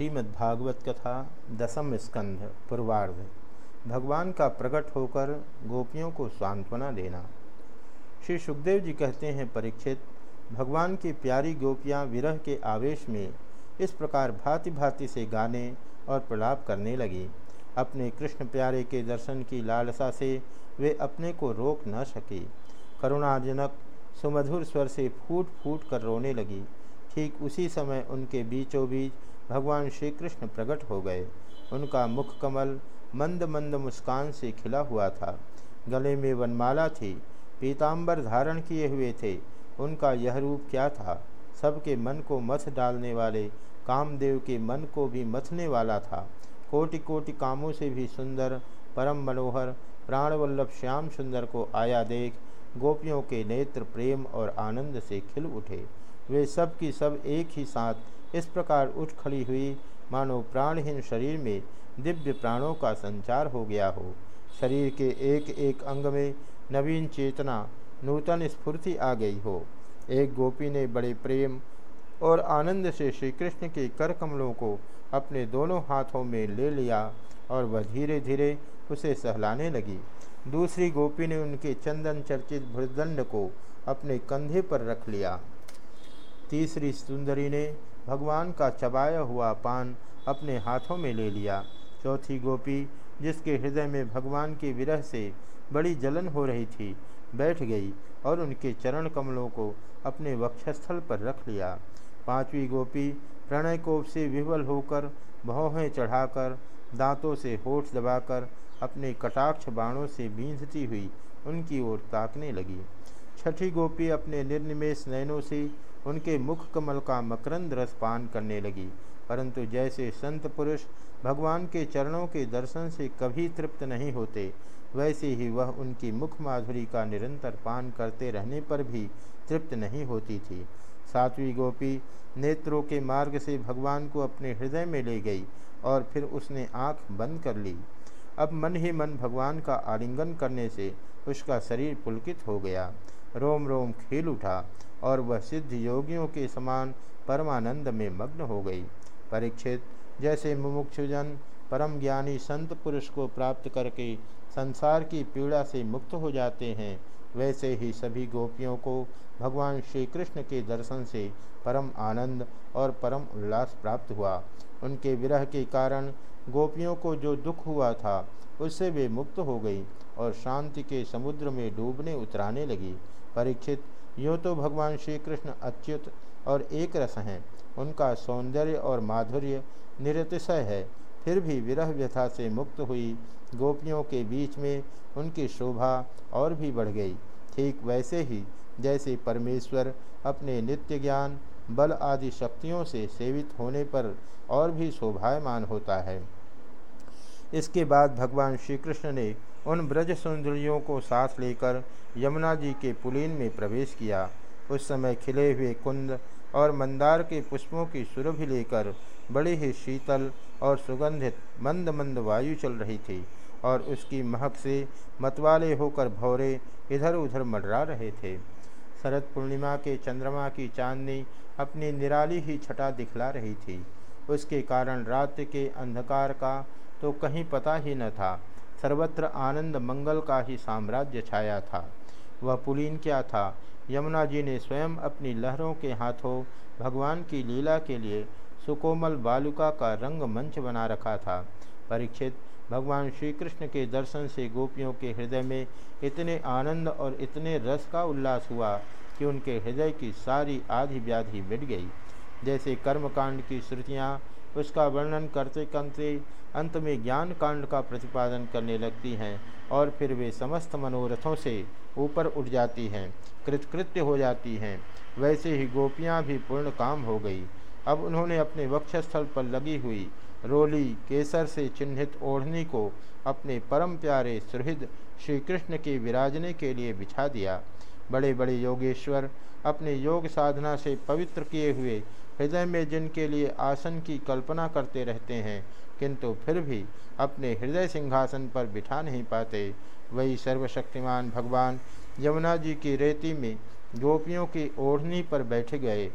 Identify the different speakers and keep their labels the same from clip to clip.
Speaker 1: श्रीमद्भागवत कथा दसम स्कंध, पूर्वार्ध। भगवान का प्रकट होकर गोपियों को सांत्वना देना। श्री सुखदेव जी कहते हैं, परीक्षित, भगवान की प्यारी गोपियाँ विरह के आवेश में इस प्रकार भांति भांति से गाने और प्रलाप करने लगी। अपने कृष्ण प्यारे के दर्शन की लालसा से वे अपने को रोक न सकी। करुणाजनक, सुमधुर स्वर से फूट फूट कर रोने लगी। ठीक उसी समय उनके बीचों बीच भगवान श्री कृष्ण प्रकट हो गए। उनका मुख कमल मंद मंद मुस्कान से खिला हुआ था। गले में वनमाला थी। पीताम्बर धारण किए हुए थे। उनका यह रूप क्या था? सबके मन को मथ डालने वाले, कामदेव के मन को भी मथने वाला था। कोटि कोटि कामों से भी सुंदर, परम मनोहर, प्राणवल्लभ श्याम सुंदर को आया देख, गोपियों के नेत्र प्रेम और आनंद से खिल उठे। वे सब की सब एक ही साथ इस प्रकार उठ खड़ी हुई मानो प्राणहीन शरीर में दिव्य प्राणों का संचार हो गया हो। शरीर के एक एक अंग में नवीन चेतना, नूतन स्फूर्ति आ गई हो। एक गोपी ने बड़े प्रेम और आनंद से श्री कृष्ण के कर कमलों को अपने दोनों हाथों में ले लिया और वह धीरे धीरे उसे सहलाने लगी। दूसरी गोपी ने उनके चंदन चर्चित भृदंड को अपने कंधे पर रख लिया। तीसरी सुंदरी ने भगवान का चबाया हुआ पान अपने हाथों में ले लिया। चौथी गोपी, जिसके हृदय में भगवान के विरह से बड़ी जलन हो रही थी, बैठ गई और उनके चरण कमलों को अपने वक्षस्थल पर रख लिया। पांचवी गोपी, प्रणय कोप से विवल होकर भौहें चढ़ाकर दांतों से होठ दबाकर अपने कटाक्ष बाणों से बींधती हुई उनकी ओर ताकने लगी। छठी गोपी अपने निर्निमेश नयनों से उनके मुख कमल का मकरंद रस पान करने लगी। परंतु जैसे संत पुरुष भगवान के चरणों के दर्शन से कभी तृप्त नहीं होते, वैसे ही वह उनकी मुख माधुरी का निरंतर पान करते रहने पर भी तृप्त नहीं होती थी। सातवीं गोपी नेत्रों के मार्ग से भगवान को अपने हृदय में ले गई और फिर उसने आँख बंद कर ली। अब मन ही मन भगवान का आलिंगन करने से उसका शरीर पुलकित हो गया। रोम रोम खेल उठा और वह सिद्ध योगियों के समान परमानंद में मग्न हो गई। परीक्षित, जैसे मुमुक्षुजन परम ज्ञानी संत पुरुष को प्राप्त करके संसार की पीड़ा से मुक्त हो जाते हैं, वैसे ही सभी गोपियों को भगवान श्री कृष्ण के दर्शन से परम आनंद और परम उल्लास प्राप्त हुआ। उनके विरह के कारण गोपियों को जो दुख हुआ था, उससे वे मुक्त हो गई और शांति के समुद्र में डूबने उतराने लगी। परीक्षित, यूँ तो भगवान श्री कृष्ण अच्युत और एक रस हैं। उनका सौंदर्य और माधुर्य निरतिशय है। फिर भी विरह व्यथा से मुक्त हुई गोपियों के बीच में उनकी शोभा और भी बढ़ गई। ठीक वैसे ही, जैसे परमेश्वर अपने नित्य ज्ञान बल आदि शक्तियों से सेवित होने पर और भी शोभायमान होता है। इसके बाद भगवान श्री कृष्ण ने उन ब्रज सुंदरियों को साथ लेकर यमुना जी के पुलीन में प्रवेश किया। उस समय खिले हुए कुंद और मंदार के पुष्पों की सुरभि लेकर बड़ी ही शीतल और सुगंधित मंद मंद वायु चल रही थी और उसकी महक से मतवाले होकर भौरे इधर उधर मडरा रहे थे। शरद पूर्णिमा के चंद्रमा की चांदनी अपनी निराली ही छटा दिखला रही थी। उसके कारण रात के अंधकार का तो कहीं पता ही न था। सर्वत्र आनंद मंगल का ही साम्राज्य छाया था। वह पुलीन क्या था? यमुना जी ने स्वयं अपनी लहरों के हाथों भगवान की लीला के लिए सुकोमल बालुका का रंग मंच बना रखा था। परीक्षित भगवान श्री कृष्ण के दर्शन से गोपियों के हृदय में इतने आनंद और इतने रस का उल्लास हुआ कि उनके हृदय की सारी आधि व्याधि मिट गई। जैसे कर्मकांड की श्रुतियाँ उसका वर्णन करते करते अंत में ज्ञान कांड का प्रतिपादन करने लगती हैं और फिर वे समस्त मनोरथों से ऊपर उठ जाती हैं, कृतकृत्य हो जाती हैं। वैसे ही गोपियाँ भी पूर्ण काम हो गई। अब उन्होंने अपने वक्षस्थल पर लगी हुई रोली केसर से चिन्हित ओढ़नी को अपने परम प्यारे सुहृद श्री कृष्ण के विराजने के लिए बिछा दिया। बड़े बड़े योगेश्वर अपने योग साधना से पवित्र किए हुए हृदय में जिनके लिए आसन की कल्पना करते रहते हैं, किंतु फिर भी अपने हृदय सिंहासन पर बिठा नहीं पाते। वही सर्वशक्तिमान भगवान यमुना जी की रेती में गोपियों की ओढ़नी पर बैठ गए।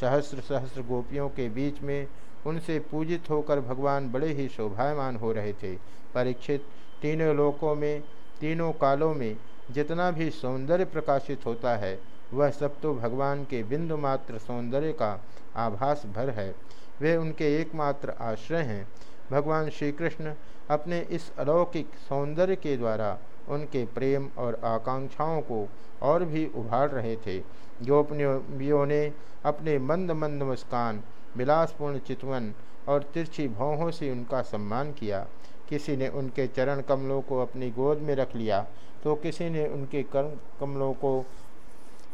Speaker 1: सहस्र सहस्र गोपियों के बीच में उनसे पूजित होकर भगवान बड़े ही शोभायमान हो रहे थे। परीक्षित तीनों लोकों में, तीनों कालों में जितना भी सौंदर्य प्रकाशित होता है, वह सब तो भगवान के बिंदु मात्र सौंदर्य का आभास भर है। वे उनके एकमात्र आश्रय हैं। भगवान श्री कृष्ण अपने इस अलौकिक सौंदर्य के द्वारा उनके प्रेम और आकांक्षाओं को और भी उभार रहे थे। गोपनीयों ने अपने मंद मंद मुस्कान विलासपूर्ण चितवन और तिरछी भौहों से उनका सम्मान किया। किसी ने उनके चरण कमलों को अपनी गोद में रख लिया तो किसी ने उनके कर्म कमलों को,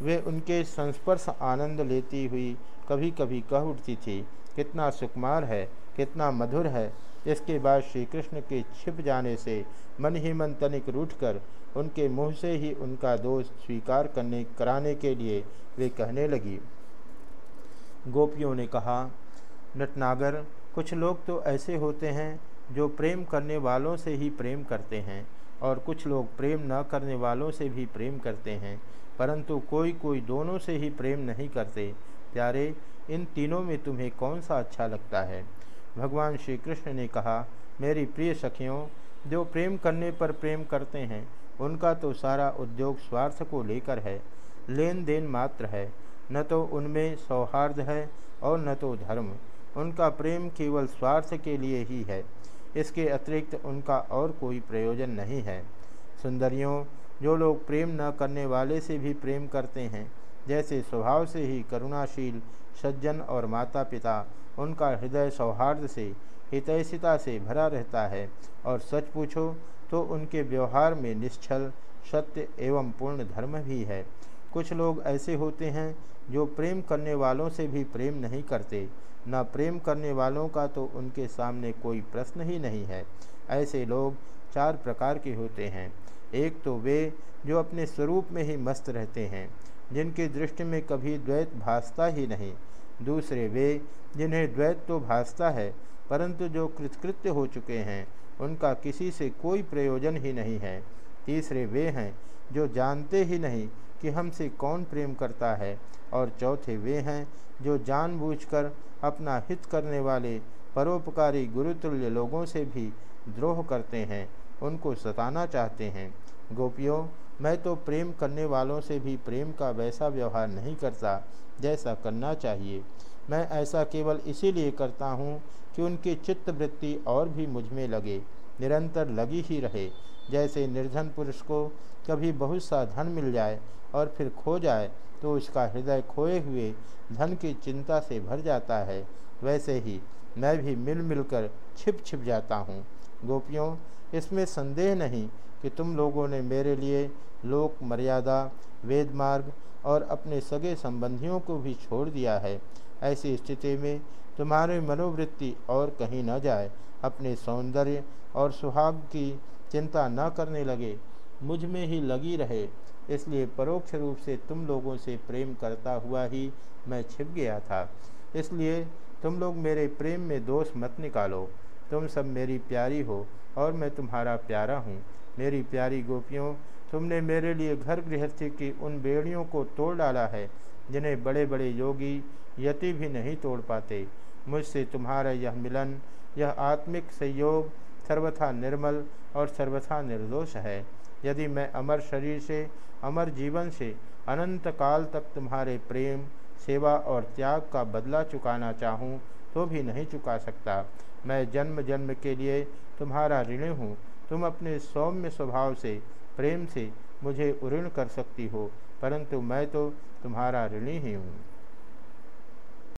Speaker 1: वे उनके संस्पर्श आनंद लेती हुई कभी कभी कह उठती थी, कितना सुकुमार है, कितना मधुर है। इसके बाद श्री कृष्ण के छिप जाने से मन ही मन तनिक रूठकर उनके मुँह से ही उनका दोष स्वीकार करने, कराने के लिए वे कहने लगी। गोपियों ने कहा, नटनागर, कुछ लोग तो ऐसे होते हैं जो प्रेम करने वालों से ही प्रेम करते हैं और कुछ लोग प्रेम न करने वालों से भी प्रेम करते हैं, परंतु कोई कोई दोनों से ही प्रेम नहीं करते। प्यारे, इन तीनों में तुम्हें कौन सा अच्छा लगता है? भगवान श्री कृष्ण ने कहा, मेरी प्रिय सखियों, जो प्रेम करने पर प्रेम करते हैं, उनका तो सारा उद्योग स्वार्थ को लेकर है। लेन देन मात्र है। न तो उनमें सौहार्द है और न तो धर्म। उनका प्रेम केवल स्वार्थ के लिए ही है। इसके अतिरिक्त उनका और कोई प्रयोजन नहीं है। सुंदरियों, जो लोग प्रेम न करने वाले से भी प्रेम करते हैं, जैसे स्वभाव से ही करुणाशील सज्जन और माता पिता उनका हृदय सौहार्द से, हितैषिता से भरा रहता है। और सच पूछो तो उनके व्यवहार में निश्चल, सत्य एवं पूर्ण धर्म भी है। कुछ लोग ऐसे होते हैं जो प्रेम करने वालों से भी प्रेम नहीं करते। न प्रेम करने वालों का तो उनके सामने कोई प्रश्न ही नहीं है। ऐसे लोग चार प्रकार के होते हैं। एक तो वे जो अपने स्वरूप में ही मस्त रहते हैं, जिनकी दृष्टि में कभी द्वैत भासता ही नहीं। दूसरे वे, जिन्हें द्वैत तो भासता है, परंतु जो कृतकृत्य हो चुके हैं, उनका किसी से कोई प्रयोजन ही नहीं है। तीसरे वे हैं जो जानते ही नहीं कि हमसे कौन प्रेम करता है, और चौथे वे हैं जो जानबूझकर अपना हित करने वाले परोपकारी गुरुतुल्य लोगों से भी द्रोह करते हैं, उनको सताना चाहते हैं। गोपियों, मैं तो प्रेम करने वालों से भी प्रेम का वैसा व्यवहार नहीं करता जैसा करना चाहिए। मैं ऐसा केवल इसीलिए करता हूँ कि उनकी चित्तवृत्ति और भी मुझमें लगे, निरंतर लगी ही रहे जैसे निर्धन पुरुष को कभी बहुत सा धन मिल जाए और फिर खो जाए तो उसका हृदय खोए हुए धन की चिंता से भर जाता है। वैसे ही मैं भी मिल मिलकर छिप छिप जाता हूँ। गोपियों, इसमें संदेह नहीं कि तुम लोगों ने मेरे लिए लोक मर्यादा, वेद मार्ग और अपने सगे संबंधियों को भी छोड़ दिया है। ऐसी स्थिति में तुम्हारी मनोवृत्ति और कहीं न जाए। अपने सौंदर्य और सुहाग की चिंता न करने लगे, मुझमें ही लगी रहे। इसलिए परोक्ष रूप से तुम लोगों से प्रेम करता हुआ ही मैं छिप गया था। इसलिए तुम लोग मेरे प्रेम में दोष मत निकालो। तुम सब मेरी प्यारी हो और मैं तुम्हारा प्यारा हूँ। मेरी प्यारी गोपियों, तुमने मेरे लिए घर गृहस्थी की उन बेड़ियों को तोड़ डाला है, जिन्हें बड़े बड़े योगी यति भी नहीं तोड़ पाते। मुझसे तुम्हारा यह मिलन, यह आत्मिक संयोग सर्वथा निर्मल और सर्वथा निर्दोष है। यदि मैं अमर शरीर से, अमर जीवन से अनंत काल तक तुम्हारे प्रेम, सेवा और त्याग का बदला चुकाना चाहूँ तो भी नहीं चुका सकता। मैं जन्म जन्म के लिए तुम्हारा ऋण हूँ। तुम अपने सौम्य स्वभाव से, प्रेम से मुझे उऋण कर सकती हो, परंतु मैं तो तुम्हारा ऋणी ही हूँ।